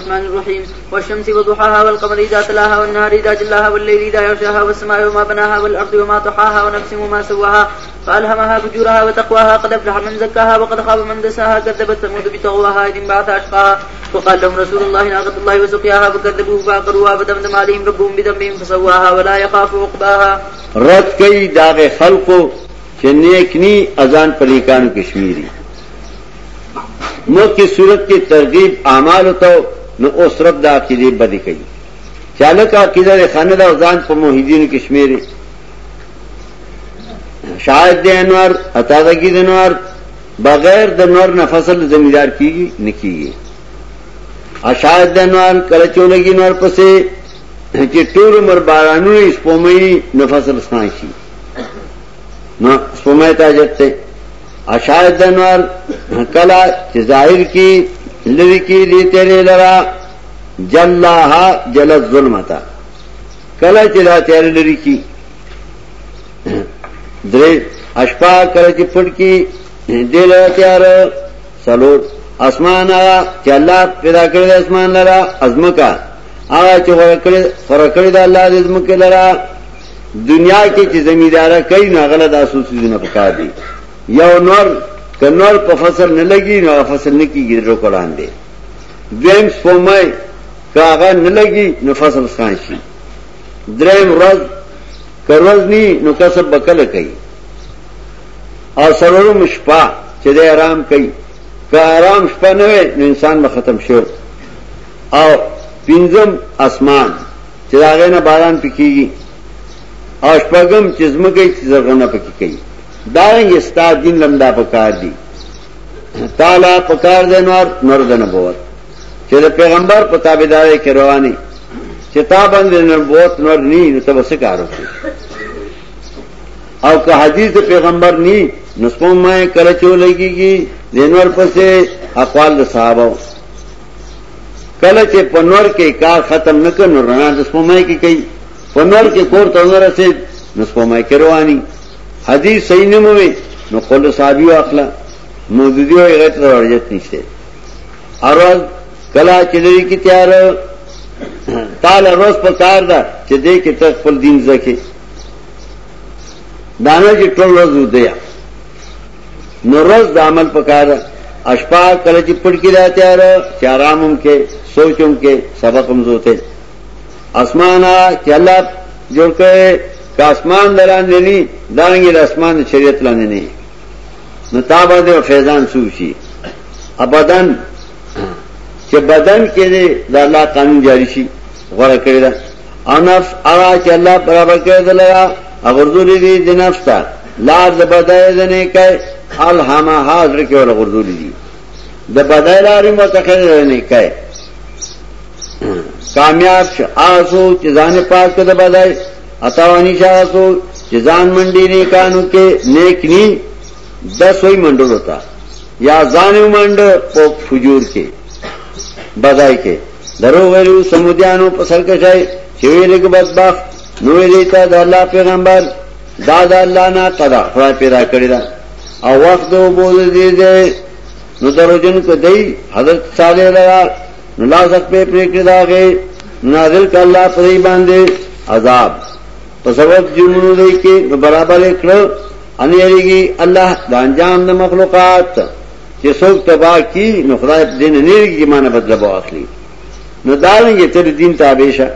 الرحمن الرحيم. والشمس وضحاها والقمر إذا تلاها والنهار إذا جلاها والليل إذا يغشاها والسماء وما بناها والأرض وما طحاها ونفس وما سواها فألهمها فجورها وتقواها قد أفلح من زكاها وقد خاب من دساها كذبت ثمود بتغواها إذ انبعث أشقاها وقال لهم رسول الله ناقة الله وسقياها فكذبوه فعقروها فدمدم عليهم ربهم بذنبهم فسواها ولا يخاف عقباها. رد کئی داغ خلقو چې نیکنی اذان پلیکانو کشمیری. ملک کی صورت کی ترغیب اعمال ہوتا نو اس رب دا عقیدے بدی کئی. چالک عقیدہ دے خانہ دا اذان پر محیدین کشمیری. شاید دے انوار اتادگی دے انوار، بغیر د نور نه فصل زمیدار کیږي نکیږي اشاعت د نور کله چولګي نور پسې چې ټول عمر بارانو سپومې نو فصل سناشي نو سپومې ته جته اشاعت د نور کلا چې ظاهر کی لری کی دی تیرے لرا جلاها جل الظلمتا۔ کلا چې لا تیرے لری کی درې اشپا کله چې پټ کی دل تیار سلوت اسمان آغا چه اللہ پیدا کرده اسمان لرا ازمکا آغا چه خورکڑی دا اللہ دا ازمک لرا۔ دنیا کې چې زمیدارا کوي نو غله د اساسي نه پکار دي یو نور ک نور په فصل نه لګي نو فصل نه کیږي درو قرآن دی دویم سپومای کاغه نه لګي نو فصل خان شي دریم ورځ کروز نی، نو کسب بکله کوي او سرورو مشپا چې آرام کوي که آرام شپه نه نو انسان به ختم شو۔ او پینځم اسمان چې هغه نه باران پکېږي او شپږم چې زمکه چې زرغونه پکې دا یې ستا دین لمدا پکار دي تعالی پکار دې نور نور د نبوت. چې د پیغمبر په تابعداري کې رواني چې تا باندې نبوت نور ني نو تاسو کارو او که حدیث پیغمبر ني نسپوم میں کلچو کله چولېږي دینور پسې اقوال د صحابه کله پنور کې کار ختم نہ نکړو رڼا د سپومای کې کوي پنور کې کور ته ورسې نو سپومای کې رواني حدیث صحیح نه موي نو قول صحابی صحابي واخلا موجودي او غیرت ورجت نشته اروز کلا چلوي کې تیار تعالی روز په کار ده چې دې کې ته خپل دین زکه دانه چې جی ټول روز ودیا نو روز د عمل پکار اشپا کلا جی چی کله چې پټ کې راته اره چې آرامم کې سوچم کې سبق هم زوته اسمانا چې الله جوړ کړي کا اسمان دلاندې ني دانګي د اسمان شریعت لاندې نه نو تا باندې فیضان سوشي ابدان چې بدن کې د الله قانون جاری شي غوړه کړی دا. انف هغه چې الله برابر کړی دلته اغرذولې دي د نفس ته لار د بدای نه کوي الهما حاضر کې ولا غرذولې دي د بدای لارې متخره نه کوي کامیاب آسو چې ځان پاک کړه بدای. اتاوانی شاسو چې ځان منډي نه کانو کې نیک ني دس وی منډل ہوتا یا ځان منډ په فجور کې بدای کې درو ویلو سمودیانو په سر کې شای چې ویلګ بدبخت نو دیتا د الله پیغمبر، دا د الله نه قضا خدای پیدا کړی دا۔ او وخت وو بول دي دې نو دروجن کو دی، حضرت صالح لرا نو لازق په پریکړه داغه نازل ک الله پرې باندې عذاب۔ په سبب دے کے کې برابر کړو ان یریږي الله د انجام مخلوقات چې څوک تباہ کی، نو خدای دې نه نیږي معنی بدل بو اخلي نو دالنګ تر دین تابع شه